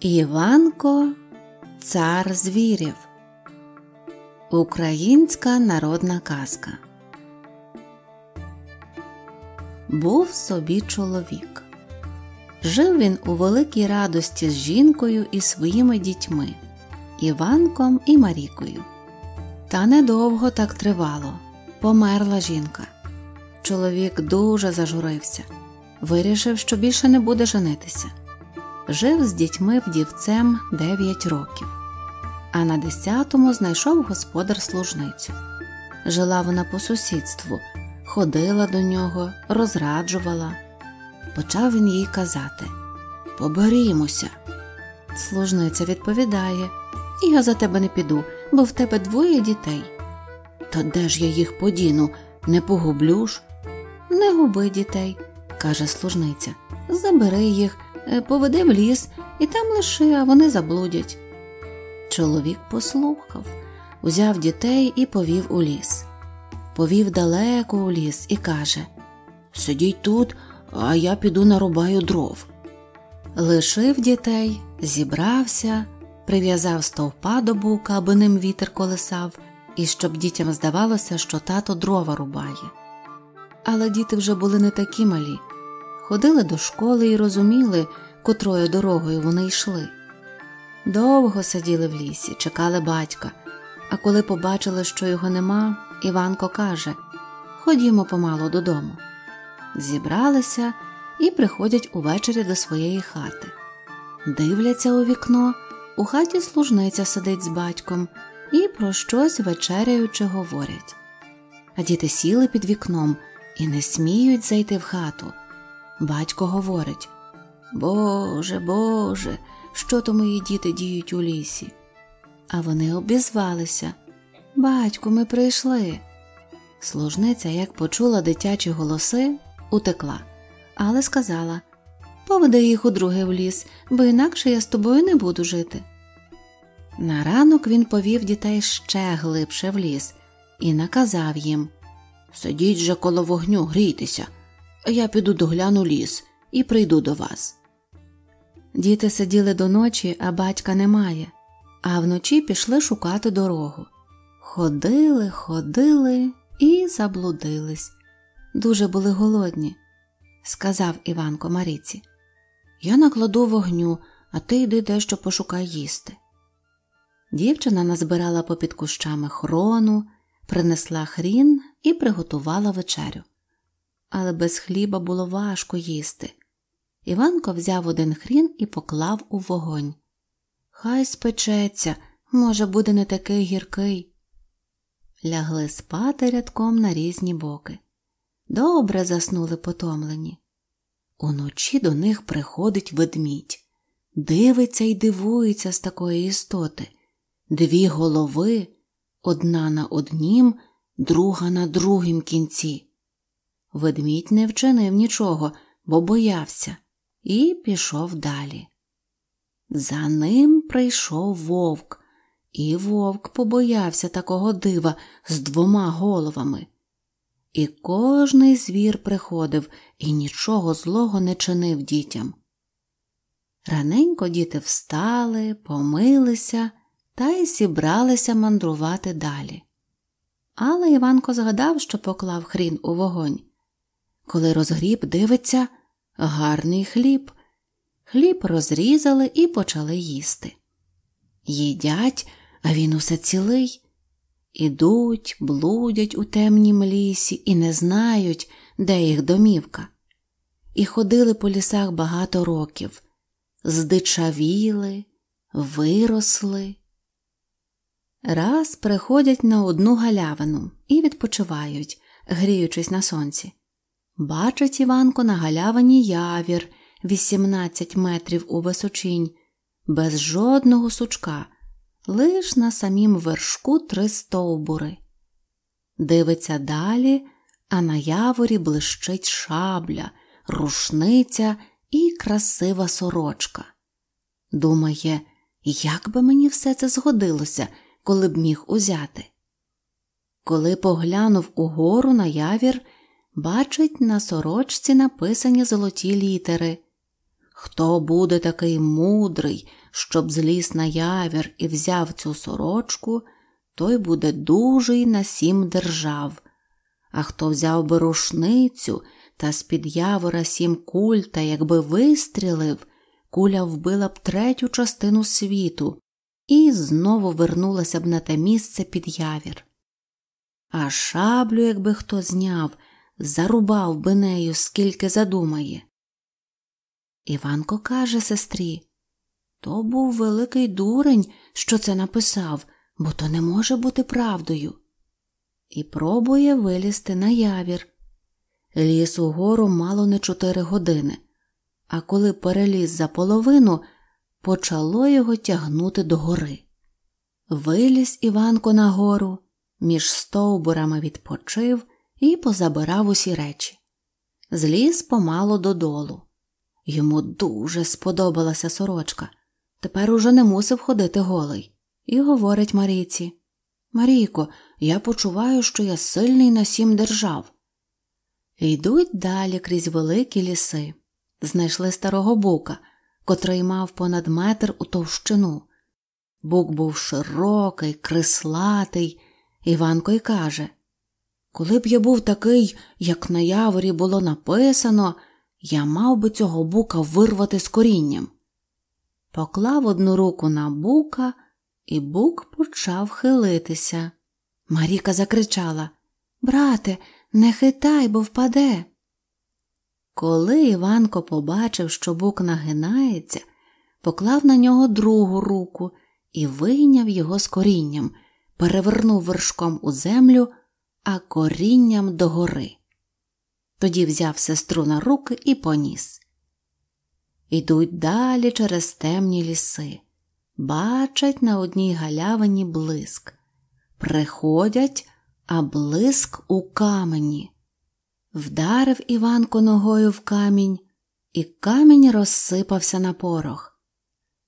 Іванко Цар звірів. Українська народна казка. Був собі чоловік. Жив він у великій радості з жінкою і своїми дітьми Іванком і Марікою. Та недовго так тривало. Померла жінка. Чоловік дуже зажурився, вирішив, що більше не буде женитися жив з дітьми вдівцем 9 років, а на десятому знайшов господар служницю. Жила вона по сусідству, ходила до нього, розраджувала. Почав він їй казати Поберімося. Служниця відповідає Я за тебе не піду, бо в тебе двоє дітей. Та де ж я їх подіну, не погублю ж? Не губи дітей, каже служниця. Забери їх Е, поведи в ліс і там лиши, а вони заблудять. Чоловік послухав, узяв дітей і повів у ліс. Повів далеко у ліс і каже Сидіть тут, а я піду нарубаю дров. Лишив дітей, зібрався, прив'язав стовпа до бука, аби ним вітер колесав, і щоб дітям здавалося, що тато дрова рубає. Але діти вже були не такі малі ходили до школи і розуміли, котрою дорогою вони йшли. Довго сиділи в лісі, чекали батька, а коли побачили, що його нема, Іванко каже Ходімо помалу додому. Зібралися і приходять увечері до своєї хати. Дивляться у вікно, у хаті служниця сидить з батьком і про щось вечеряючи говорять. А діти сіли під вікном і не сміють зайти в хату. Батько говорить Боже, Боже, що то мої діти діють у лісі? А вони обізвалися. Батьку, ми прийшли. Служниця, як почула дитячі голоси, утекла, але сказала Поведи їх у друге в ліс, бо інакше я з тобою не буду жити. На ранок він повів дітей ще глибше в ліс і наказав їм Сидіть же коло вогню, грійтеся, я піду догляну ліс і прийду до вас. Діти сиділи до ночі, а батька немає, а вночі пішли шукати дорогу. Ходили, ходили і заблудились. Дуже були голодні, сказав Іванко Маріці. Я накладу вогню, а ти йди дещо пошукай їсти. Дівчина назбирала попід кущами хрону, принесла хрін і приготувала вечерю але без хліба було важко їсти. Іванко взяв один хрін і поклав у вогонь. Хай спечеться, може, буде не такий гіркий. Лягли спати рядком на різні боки. Добре заснули потомлені. Уночі до них приходить ведмідь, дивиться і дивується з такої істоти. Дві голови, одна на однім, друга на другім кінці. Ведмідь не вчинив нічого, бо боявся, і пішов далі. За ним прийшов вовк, і вовк побоявся такого дива з двома головами. І кожний звір приходив і нічого злого не чинив дітям. Раненько діти встали, помилися та й зібралися мандрувати далі. Але Іванко згадав, що поклав хрін у вогонь. Коли розгріб дивиться гарний хліб. Хліб розрізали і почали їсти. Їдять, а він усе цілий. Ідуть, блудять у темнім лісі і не знають, де їх домівка. І ходили по лісах багато років, здичавіли, виросли. Раз приходять на одну галявину і відпочивають, гріючись на сонці. Бачить Іванко на галявині явір 18 метрів у височинь, без жодного сучка, лиш на самім вершку три стовбури. Дивиться далі, а на яворі блищить шабля, рушниця і красива сорочка. Думає, як би мені все це згодилося, коли б міг узяти. Коли поглянув угору на явір, бачить на сорочці написані золоті літери. Хто буде такий мудрий, щоб зліз на явір і взяв цю сорочку, той буде дужий на сім держав. А хто взяв би рушницю та з-під явора сім куль та якби вистрілив, куля вбила б третю частину світу і знову вернулася б на те місце під явір. А шаблю, якби хто зняв, зарубав би нею, скільки задумає. Іванко каже сестрі то був великий дурень, що це написав, бо то не може бути правдою. І пробує вилізти на явір. Ліс угору мало не чотири години, а коли переліз за половину, почало його тягнути до гори. Виліз Іванко на гору, між стовбурами відпочив і позабирав усі речі. Зліз помало додолу. Йому дуже сподобалася сорочка. Тепер уже не мусив ходити голий. І говорить Марійці Марійко, я почуваю, що я сильний на сім держав. Йдуть далі крізь великі ліси. Знайшли старого бука, котрий мав понад метр у товщину. Бук був широкий, крислатий. Іванко й каже Коли б я був такий, як на яворі було написано, я мав би цього бука вирвати з корінням. Поклав одну руку на бука, і бук почав хилитися. Маріка закричала Брате, не хитай, бо впаде. Коли Іванко побачив, що бук нагинається, поклав на нього другу руку і вийняв його з корінням, перевернув вершком у землю, а корінням догори. Тоді взяв сестру на руки і поніс. Ідуть далі через темні ліси, бачать на одній галявині блиск. Приходять, а блиск у камені. Вдарив Іванко ногою в камінь, і камінь розсипався на порох.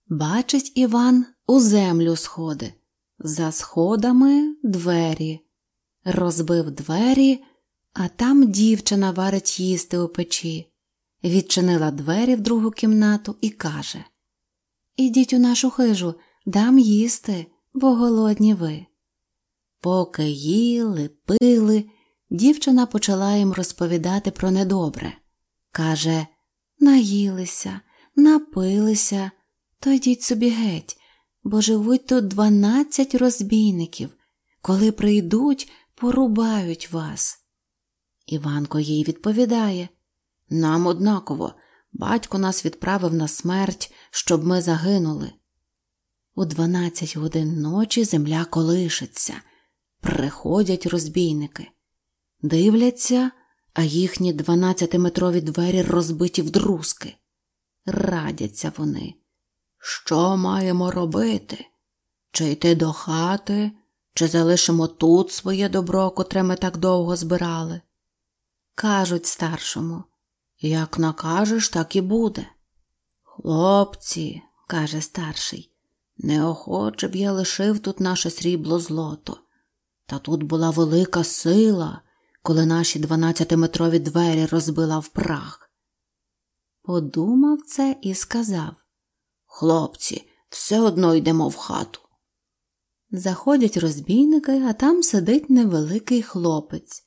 Бачить Іван у землю сходи, за сходами двері. Розбив двері, а там дівчина варить їсти у печі. Відчинила двері в другу кімнату і каже Ідіть у нашу хижу, дам їсти, бо голодні ви. Поки їли, пили, дівчина почала їм розповідати про недобре. Каже наїлися, напилися, то йдіть собі геть, бо живуть тут дванадцять розбійників. Коли прийдуть, порубають вас. Іванко їй відповідає Нам однаково, батько нас відправив на смерть, щоб ми загинули. У дванадцять годин ночі земля колишиться, приходять розбійники, дивляться, а їхні дванадцятиметрові двері розбиті в друзки. Радяться вони. Що маємо робити? Чи йти до хати, чи залишимо тут своє добро, котре ми так довго збирали? Кажуть старшому, як накажеш, так і буде. Хлопці, каже старший, неохоче б я лишив тут наше срібло злото. Та тут була велика сила, коли наші дванадцятиметрові двері розбила в прах. Подумав це і сказав Хлопці, все одно йдемо в хату. Заходять розбійники, а там сидить невеликий хлопець.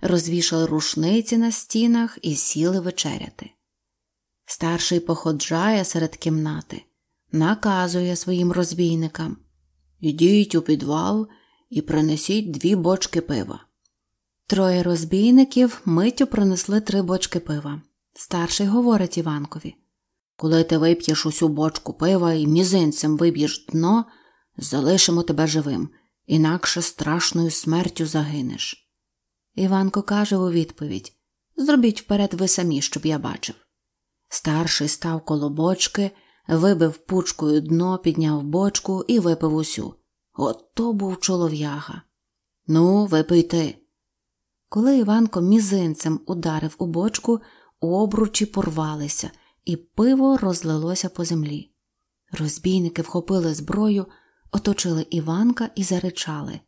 Розвішали рушниці на стінах і сіли вечеряти. Старший походжає серед кімнати, наказує своїм розбійникам Ідіть у підвал і принесіть дві бочки пива. Троє розбійників миттю принесли три бочки пива. Старший говорить Іванкові Коли ти вип'єш усю бочку пива і мізинцем виб'єш дно, залишимо тебе живим, інакше страшною смертю загинеш. Іванко каже у відповідь Зробіть вперед ви самі, щоб я бачив. Старший став коло бочки, вибив пучкою дно, підняв бочку і випив усю. Ото був чолов'яга. Ну, випий ти. Коли Іванко мізинцем ударив у бочку, обручі порвалися, і пиво розлилося по землі. Розбійники вхопили зброю, оточили Іванка і заричали.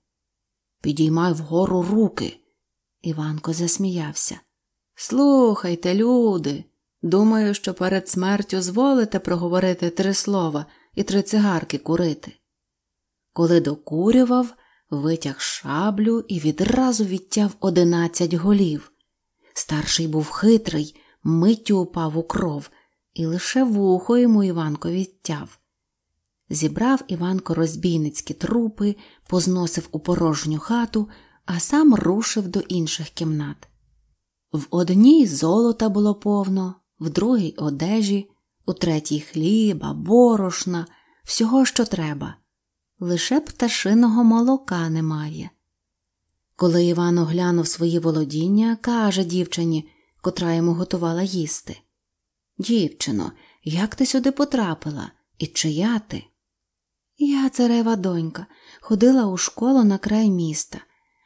Підіймай вгору руки. Іванко засміявся. Слухайте, люди. Думаю, що перед смертю зволите проговорити три слова, і три цигарки курити. Коли докурював, витяг шаблю і відразу відтяв одинадцять голів. Старший був хитрий, миттю упав у кров, і лише вухо йому Іванко відтяв. Зібрав Іванко розбійницькі трупи, позносив у порожню хату, а сам рушив до інших кімнат. В одній золота було повно, в другій одежі, у третій хліба, борошна, всього, що треба. Лише пташиного молока немає. Коли Іван оглянув свої володіння, каже дівчині, котра йому готувала їсти Дівчино, як ти сюди потрапила? І чия ти? Я царева донька, ходила у школу на край міста.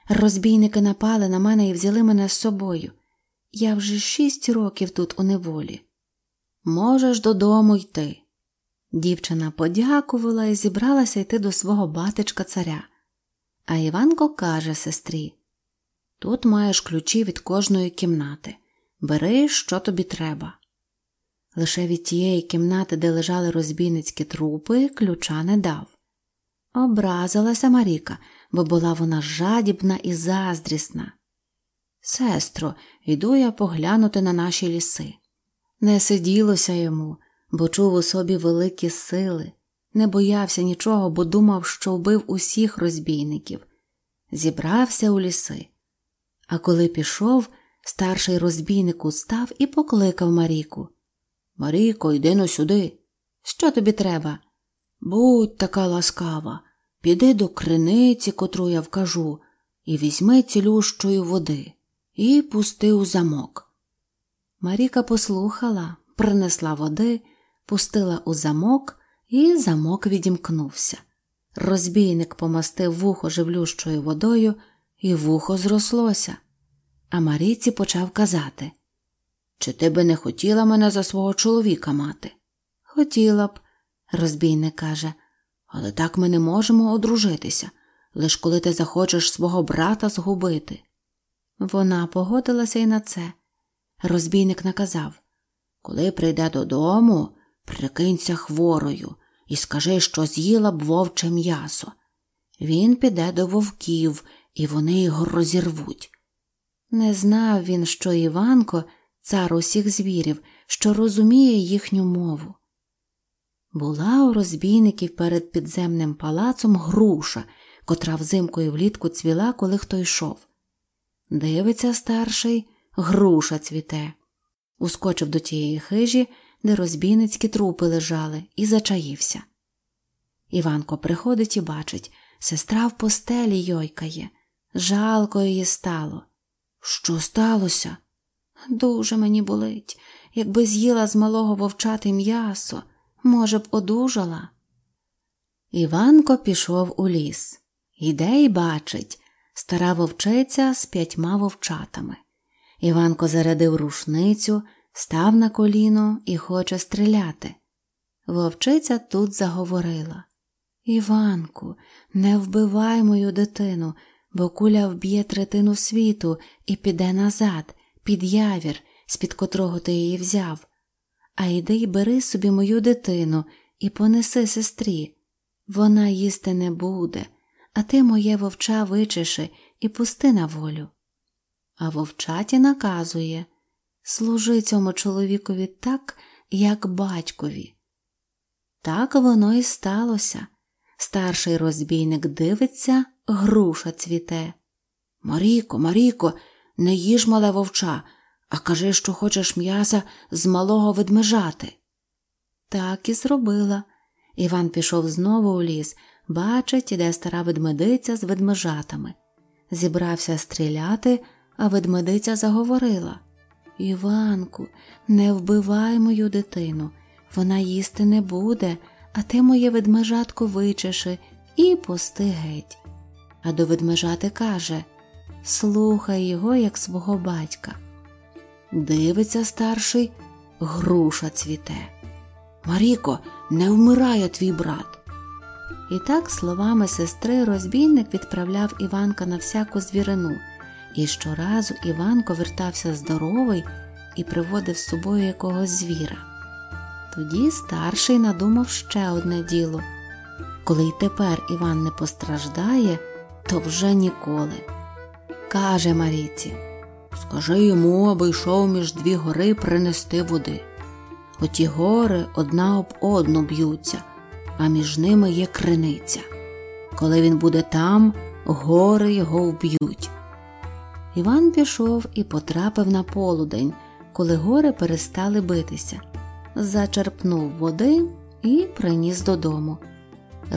Розбійники напали на мене і взяли мене з собою. Я вже шість років тут у неволі. Можеш додому йти. Дівчина подякувала і зібралася йти до свого батечка царя. А Іванко каже сестрі Тут маєш ключі від кожної кімнати. Бери, що тобі треба. Лише від тієї кімнати, де лежали розбійницькі трупи, ключа не дав. Образилася Маріка, бо була вона жадібна і заздрісна. Сестро, йду я поглянути на наші ліси. Не сиділося йому, бо чув у собі великі сили, не боявся нічого, бо думав, що вбив усіх розбійників. Зібрався у ліси. А коли пішов, старший розбійник устав і покликав Маріку. Маріко, йди но сюди. Що тобі треба? Будь така ласкава, піди до криниці, котру я вкажу, і візьми цілющої води і пусти у замок. Маріка послухала, принесла води, пустила у замок, і замок відімкнувся. Розбійник помастив вухо живлющою водою, і вухо зрослося. А Маріці почав казати Чи ти би не хотіла мене за свого чоловіка мати? Хотіла б, розбійник каже, але так ми не можемо одружитися, лиш коли ти захочеш свого брата згубити. Вона погодилася й на це. Розбійник наказав Коли прийде додому, прикинься хворою і скажи, що з'їла б вовче м'ясо. Він піде до вовків, і вони його розірвуть. Не знав він, що Іванко, цар усіх звірів, що розуміє їхню мову. Була у розбійників перед підземним палацом груша, котра взимку і влітку цвіла, коли хто йшов. Дивиться старший, груша цвіте. Ускочив до тієї хижі, де розбійницькі трупи лежали, і зачаївся. Іванко приходить і бачить, сестра в постелі йойкає. Жалко її стало. Що сталося? Дуже мені болить. Якби з'їла з малого вовчати м'ясо, може б, одужала. Іванко пішов у ліс. Іде й бачить стара вовчиця з п'ятьма вовчатами. Іванко зарядив рушницю, став на коліно і хоче стріляти. Вовчиця тут заговорила Іванку, не вбивай мою дитину, бо куля вб'є третину світу і піде назад, під явір, з-під котрого ти її взяв. А йди й бери собі мою дитину і понеси сестрі. Вона їсти не буде, а ти моє вовча вичеши і пусти на волю. А вовчаті наказує служи цьому чоловікові так, як батькові. Так воно і сталося. Старший розбійник дивиться, груша цвіте. Маріко, Маріко, не їж мале вовча, а кажи, що хочеш м'яса з малого ведмежати. Так і зробила. Іван пішов знову у ліс, бачить, іде стара ведмедиця з ведмежатами. Зібрався стріляти, а ведмедиця заговорила Іванку, не вбивай мою дитину, вона їсти не буде, а ти моє ведмежатко вичеши і пусти геть. А до ведмежати каже Слухай його, як свого батька. Дивиться старший, груша цвіте. Маріко, не вмирає твій брат. І так словами сестри розбійник відправляв Іванка на всяку звірину, і щоразу Іванко вертався здоровий і приводив з собою якогось звіра. Тоді старший надумав ще одне діло коли й тепер Іван не постраждає, то вже ніколи. Каже Марійці Скажи йому, аби йшов між дві гори принести води. Оті гори одна об одну б'ються, а між ними є криниця. Коли він буде там, гори його вб'ють. Іван пішов і потрапив на полудень, коли гори перестали битися, зачерпнув води і приніс додому.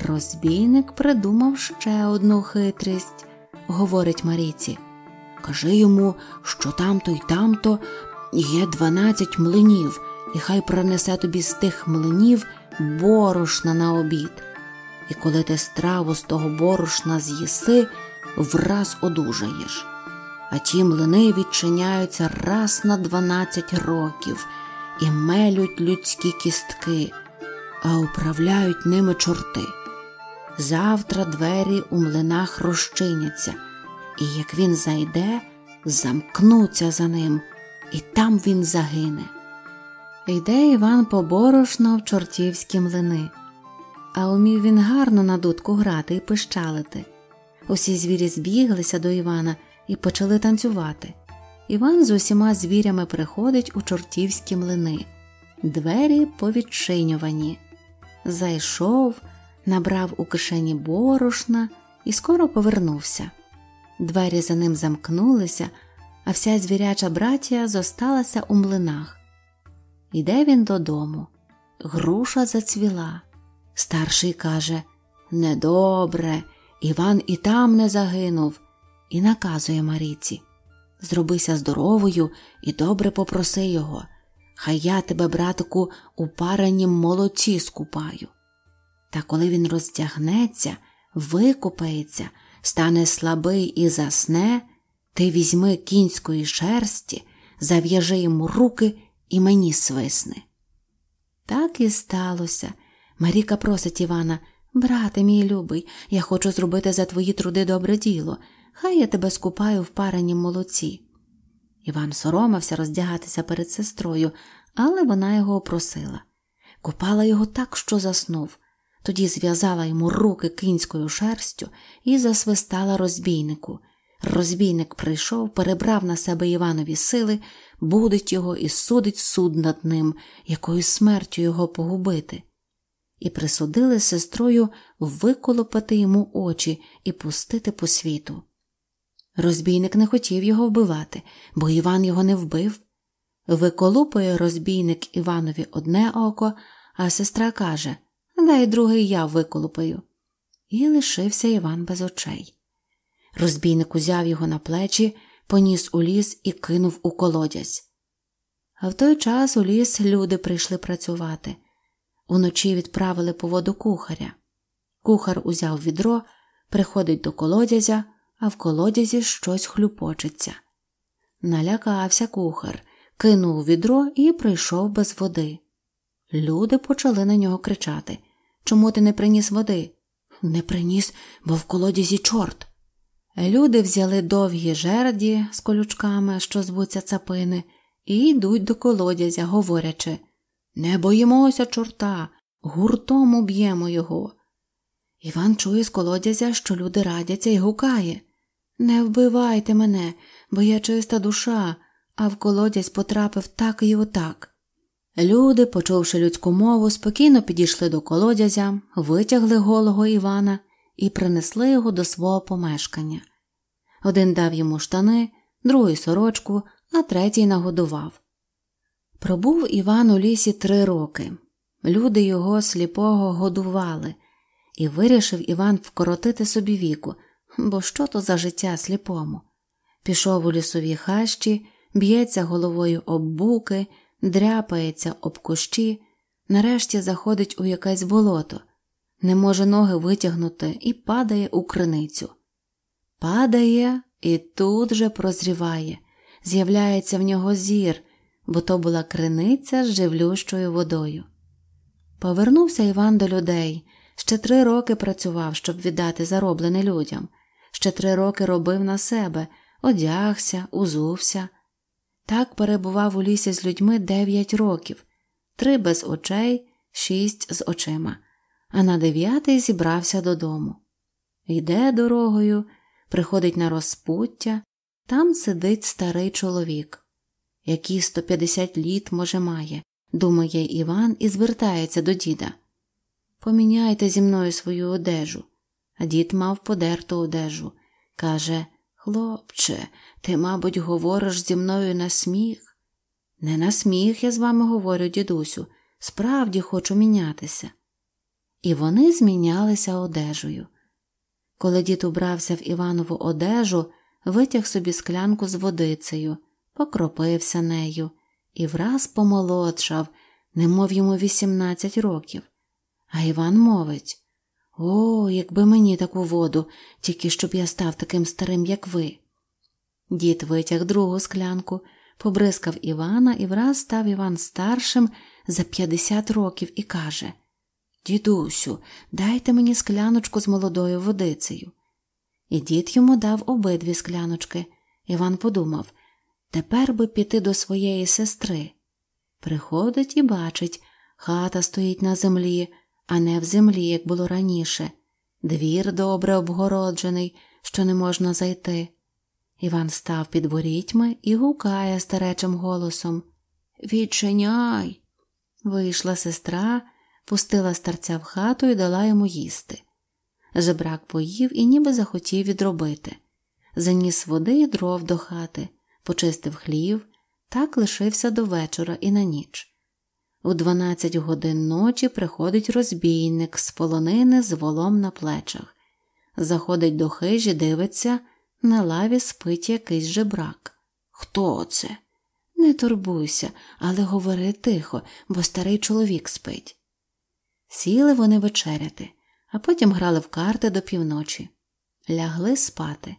Розбійник придумав ще одну хитрість, говорить Маріці. Кажи йому, що тамто й тамто є дванадцять млинів, і хай принесе тобі з тих млинів борошна на обід. І коли ти страву з того борошна з'їси, враз одужаєш. А ті млини відчиняються раз на дванадцять років і мелють людські кістки, а управляють ними чорти. Завтра двері у млинах розчиняться, і як він зайде, замкнуться за ним, і там він загине. Йде Іван поборошно в чортівські млини, а умів він гарно на дудку грати і пищалити. Усі звірі збіглися до Івана і почали танцювати. Іван з усіма звірями приходить у чортівські млини, двері повідчинювані. Зайшов набрав у кишені борошна і скоро повернувся. Двері за ним замкнулися, а вся звіряча братія зосталася у млинах. Іде він додому. Груша зацвіла. Старший каже Недобре, Іван і там не загинув, і наказує Маріці Зробися здоровою і добре попроси його. Хай я тебе, братику, у паренім молоці скупаю. Та коли він роздягнеться, викупається, стане слабий і засне, ти візьми кінської шерсті, зав'яжи йому руки і мені свисни. Так і сталося. Маріка просить Івана Брате, мій любий, я хочу зробити за твої труди добре діло. Хай я тебе скупаю в паренім молоці. Іван соромився роздягатися перед сестрою, але вона його опросила. Купала його так, що заснув. Тоді зв'язала йому руки кінською шерстю і засвистала розбійнику. Розбійник прийшов, перебрав на себе Іванові сили, будить його і судить суд над ним, якою смертю його погубити. І присудили сестрою виколопати йому очі і пустити по світу. Розбійник не хотів його вбивати, бо Іван його не вбив. Виколупує розбійник Іванові одне око, а сестра каже дай другий я виколупаю. І лишився Іван без очей. Розбійник узяв його на плечі, поніс у ліс і кинув у колодязь. А в той час у ліс люди прийшли працювати. Уночі відправили по воду кухаря. Кухар узяв відро, приходить до колодязя, а в колодязі щось хлюпочеться. Налякався кухар, кинув відро і прийшов без води. Люди почали на нього кричати Чому ти не приніс води? Не приніс, бо в колодязі чорт. Люди взяли довгі жерді з колючками, що звуться цапини, і йдуть до колодязя, говорячи Не боїмося чорта, гуртом уб'ємо його. Іван чує з колодязя, що люди радяться і гукає Не вбивайте мене, бо я чиста душа, а в колодязь потрапив так і отак. Люди, почувши людську мову, спокійно підійшли до колодязя, витягли голого Івана і принесли його до свого помешкання. Один дав йому штани, другий сорочку, а третій нагодував. Пробув Іван у лісі три роки. Люди його сліпого годували, і вирішив Іван вкоротити собі віку, бо що то за життя сліпому. Пішов у лісові хащі, б'ється головою об буки дряпається об кущі, нарешті заходить у якесь болото, не може ноги витягнути і падає у криницю. Падає і тут же прозріває, з'являється в нього зір, бо то була криниця з живлющою водою. Повернувся Іван до людей, ще три роки працював, щоб віддати зароблене людям, ще три роки робив на себе, одягся, узувся. Так перебував у лісі з людьми дев'ять років, три без очей, шість з очима, а на дев'ятий зібрався додому. Йде дорогою, приходить на розпуття, там сидить старий чоловік, який 150 літ, може, має, думає Іван і звертається до діда. Поміняйте зі мною свою одежу. А дід мав подерту одежу. Каже Хлопче, ти, мабуть, говориш зі мною на сміх? Не на сміх, я з вами говорю, дідусю, справді хочу мінятися. І вони змінялися одежею. Коли дід убрався в Іванову одежу, витяг собі склянку з водицею, покропився нею і враз помолодшав, немов йому вісімнадцять років. А Іван мовить О, якби мені таку воду, тільки щоб я став таким старим, як ви. Дід витяг другу склянку, побризкав Івана і враз став Іван старшим за п'ятдесят років і каже Дідусю, дайте мені скляночку з молодою водицею. І дід йому дав обидві скляночки. Іван подумав тепер би піти до своєї сестри. Приходить і бачить, хата стоїть на землі, а не в землі, як було раніше. Двір добре обгороджений, що не можна зайти. Іван став під ворітьми і гукає старечим голосом Відчиняй. Вийшла сестра, пустила старця в хату і дала йому їсти. Жебрак поїв і ніби захотів відробити. Заніс води і дров до хати, почистив хлів, так лишився до вечора і на ніч. У дванадцять годин ночі приходить розбійник з полонини з волом на плечах. Заходить до хижі, дивиться, на лаві спить якийсь жебрак. Хто це? Не турбуйся, але говори тихо, бо старий чоловік спить. Сіли вони вечеряти, а потім грали в карти до півночі. Лягли спати.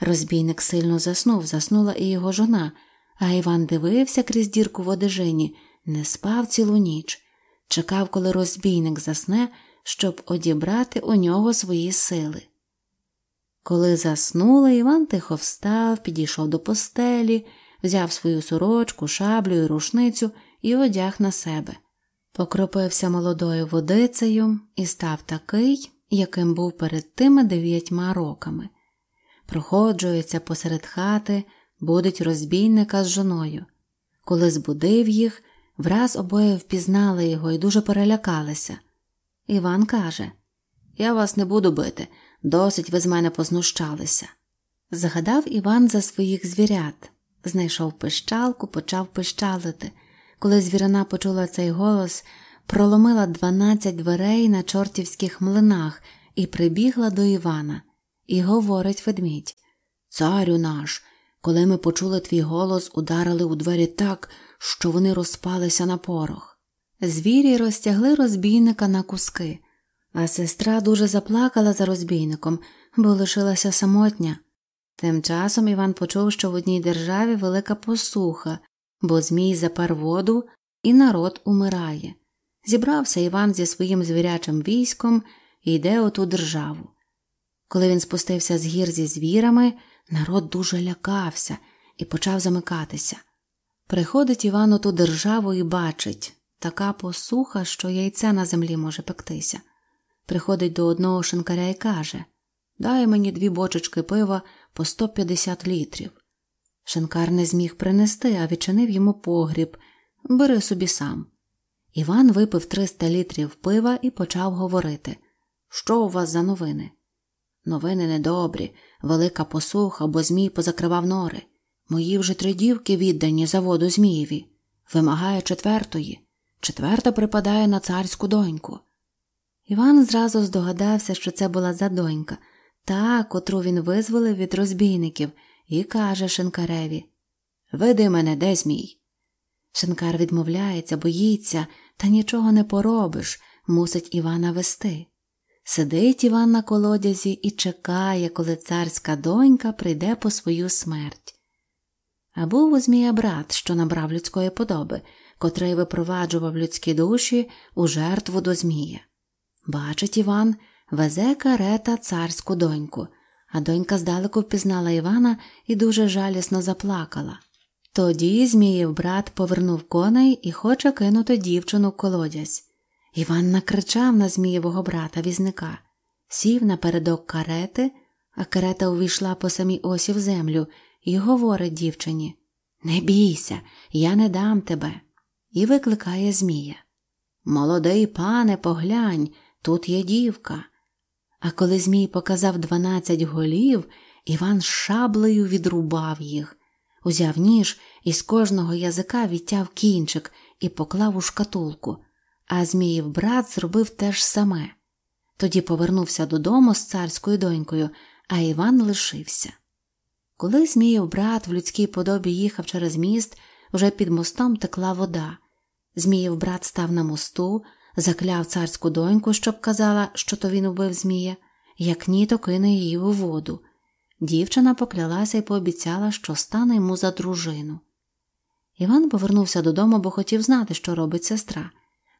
Розбійник сильно заснув, заснула і його жона, а Іван дивився крізь дірку в одежині не спав цілу ніч, чекав, коли розбійник засне, щоб одібрати у нього свої сили. Коли заснули, Іван тихо встав, підійшов до постелі, взяв свою сорочку, шаблю і рушницю і одяг на себе, покропився молодою водицею і став такий, яким був перед тими дев'ятьма роками. Проходжується посеред хати, будить розбійника з жоною. Коли збудив їх, Враз обоє впізнали його і дуже перелякалися. Іван каже Я вас не буду бити, досить ви з мене познущалися. Згадав Іван за своїх звірят, знайшов пищалку, почав пищалити. Коли звірина почула цей голос, проломила дванадцять дверей на чортівських млинах і прибігла до Івана, і говорить ведмідь Царю наш, коли ми почули твій голос, ударили у двері так, що вони розпалися на порох. Звірі розтягли розбійника на куски, а сестра дуже заплакала за розбійником, бо лишилася самотня. Тим часом Іван почув, що в одній державі велика посуха, бо Змій запер воду і народ умирає. Зібрався Іван зі своїм звірячим військом і йде у ту державу. Коли він спустився з гір зі звірами, народ дуже лякався і почав замикатися. Приходить Іван у ту державу і бачить така посуха, що яйця на землі може пектися. Приходить до одного шинкаря і каже Дай мені дві бочечки пива по 150 літрів. Шинкар не зміг принести, а відчинив йому погріб бери собі сам. Іван випив 300 літрів пива і почав говорити Що у вас за новини? Новини недобрі, велика посуха, бо Змій позакривав нори. Мої вже три дівки віддані заводу Змієві, вимагає четвертої, четверта припадає на царську доньку. Іван зразу здогадався, що це була за донька, та, котру він визволив від розбійників, і каже Шинкареві Веди мене, де Змій? Шинкар відмовляється, боїться, та нічого не поробиш, мусить Івана вести. Сидить Іван на колодязі і чекає, коли царська донька прийде по свою смерть. А був у Змія брат, що набрав людської подоби, котрий випроваджував людські душі у жертву до Змія. Бачить Іван, везе карета царську доньку, а донька здалеку впізнала Івана і дуже жалісно заплакала. Тоді Зміїв брат повернув коней і хоче кинути дівчину в колодязь. Іван накричав на Змієвого брата візника, сів напередок карети, а карета увійшла по самій осі в землю і говорить дівчині Не бійся, я не дам тебе. І викликає Змія. Молодий пане, поглянь, тут є дівка. А коли Змій показав дванадцять голів, Іван шаблею відрубав їх, узяв ніж і з кожного язика відтяв кінчик і поклав у шкатулку, а Зміїв брат зробив те ж саме. Тоді повернувся додому з царською донькою, а Іван лишився. Коли Зміїв брат в людській подобі їхав через міст, вже під мостом текла вода. Зміїв брат став на мосту, закляв царську доньку, щоб казала, що то він убив Змія, як ні, то кине її у воду. Дівчина поклялася і пообіцяла, що стане йому за дружину. Іван повернувся додому, бо хотів знати, що робить сестра.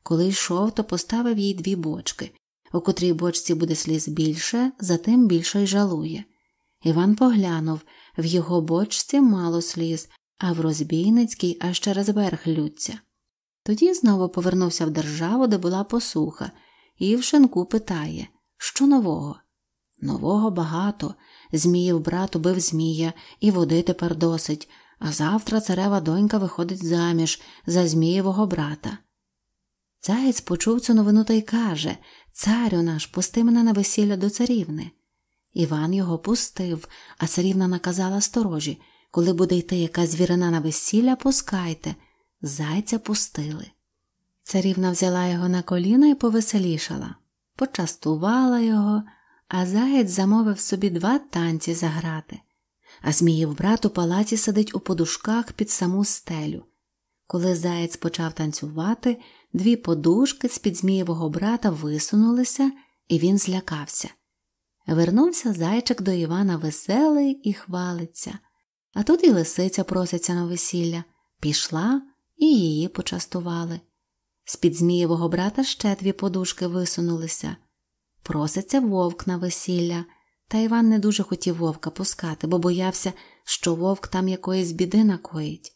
Коли йшов, то поставив їй дві бочки, у котрій бочці буде сліз більше, затим більше й жалує. Іван поглянув в його бочці мало сліз, а в розбійницькій аж через верх лються. Тоді знову повернувся в державу, де була посуха, і в шинку питає що нового? Нового багато. Зміїв брат убив Змія, і води тепер досить, а завтра царева донька виходить заміж за Змієвого брата. Заєць почув цю новину та й каже Царю наш, пусти мене на весілля до царівни. Іван його пустив, а царівна наказала сторожі коли буде йти якась звірина на весілля, пускайте. Зайця пустили. Царівна взяла його на коліна і повеселішала, почастувала його, а заєць замовив собі два танці заграти. А Зміїв брат у палаці сидить у подушках під саму стелю. Коли заєць почав танцювати, дві подушки з під Змієвого брата висунулися, і він злякався. Вернувся зайчик до Івана веселий і хвалиться. А тут і лисиця проситься на весілля, пішла і її почастували. З під Змієвого брата ще дві подушки висунулися. Проситься вовк на весілля, та Іван не дуже хотів вовка пускати, бо боявся, що вовк там якоїсь біди накоїть.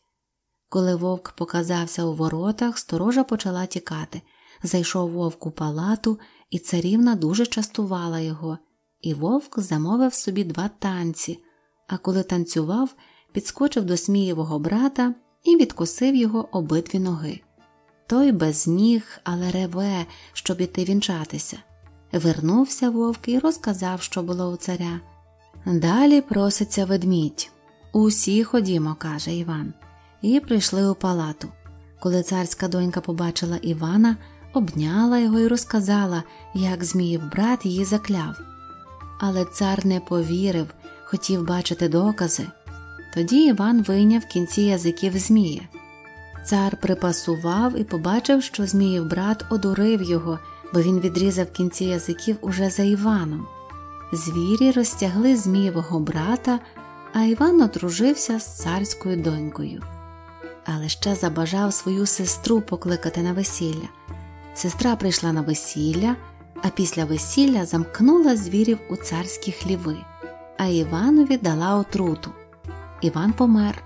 Коли вовк показався у воротах, сторожа почала тікати. Зайшов вовк у палату, і царівна дуже частувала його, і вовк замовив собі два танці, а коли танцював, підскочив до Смієвого брата і відкосив його обидві ноги. Той без ніг, але реве, щоб іти вінчатися. Вернувся вовк і розказав, що було у царя. Далі проситься ведмідь. Усі ходімо, каже Іван, і прийшли у палату. Коли царська донька побачила Івана, обняла його і розказала, як Зміїв брат її закляв. Але цар не повірив, хотів бачити докази. Тоді Іван вийняв кінці язиків Змія. Цар припасував і побачив, що Зміїв брат одурив його, бо він відрізав кінці язиків уже за Іваном. Звірі розтягли Змієвого брата, а Іван одружився з царською донькою. Але ще забажав свою сестру покликати на весілля. Сестра прийшла на весілля, а після весілля замкнула звірів у царські хліви, а Іванові дала отруту. Іван помер,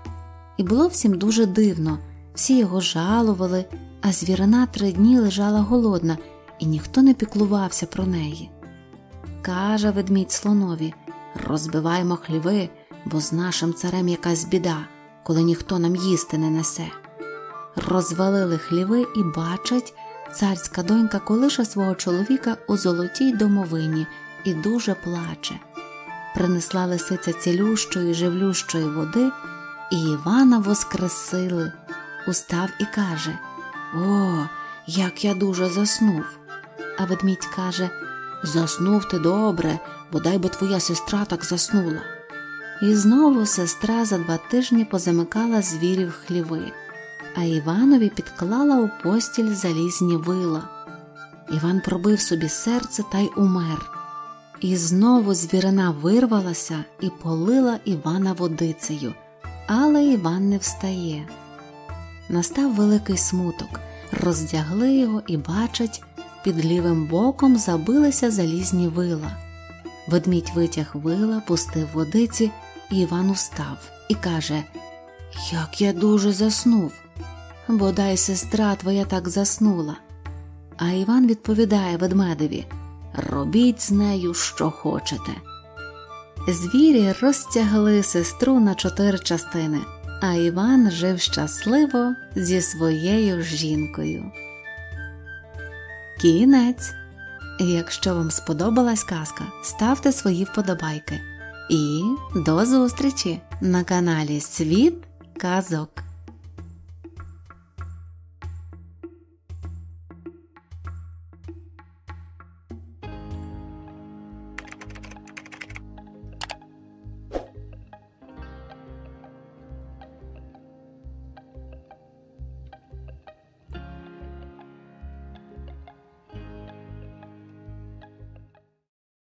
і було всім дуже дивно. Всі його жалували, а звірина три дні лежала голодна, і ніхто не піклувався про неї. Каже ведмідь слонові розбиваймо хліви, бо з нашим царем якась біда, коли ніхто нам їсти не несе. Розвалили хліви і бачать, царська донька колише свого чоловіка у золотій домовині і дуже плаче принесла лисиця цілющої, живлющої води, і Івана воскресили. Устав і каже О, як я дуже заснув. А ведмідь каже Заснув ти добре, бодай би твоя сестра так заснула. І знову сестра за два тижні позамикала звірів хліви, а Іванові підклала у постіль залізні вила. Іван пробив собі серце та й умер. І знову звірина вирвалася і полила Івана водицею, але Іван не встає. Настав великий смуток, роздягли його і бачать, під лівим боком забилися залізні вила. Ведмідь витяг вила, пустив водиці, Іван устав і каже Як я дуже заснув, бодай сестра твоя так заснула. А Іван відповідає ведмедеві Робіть з нею, що хочете. Звірі розтягли сестру на чотири частини, а Іван жив щасливо зі своєю жінкою. Кінець. Якщо вам сподобалась казка, ставте свої вподобайки. І до зустрічі на каналі Світ Казок.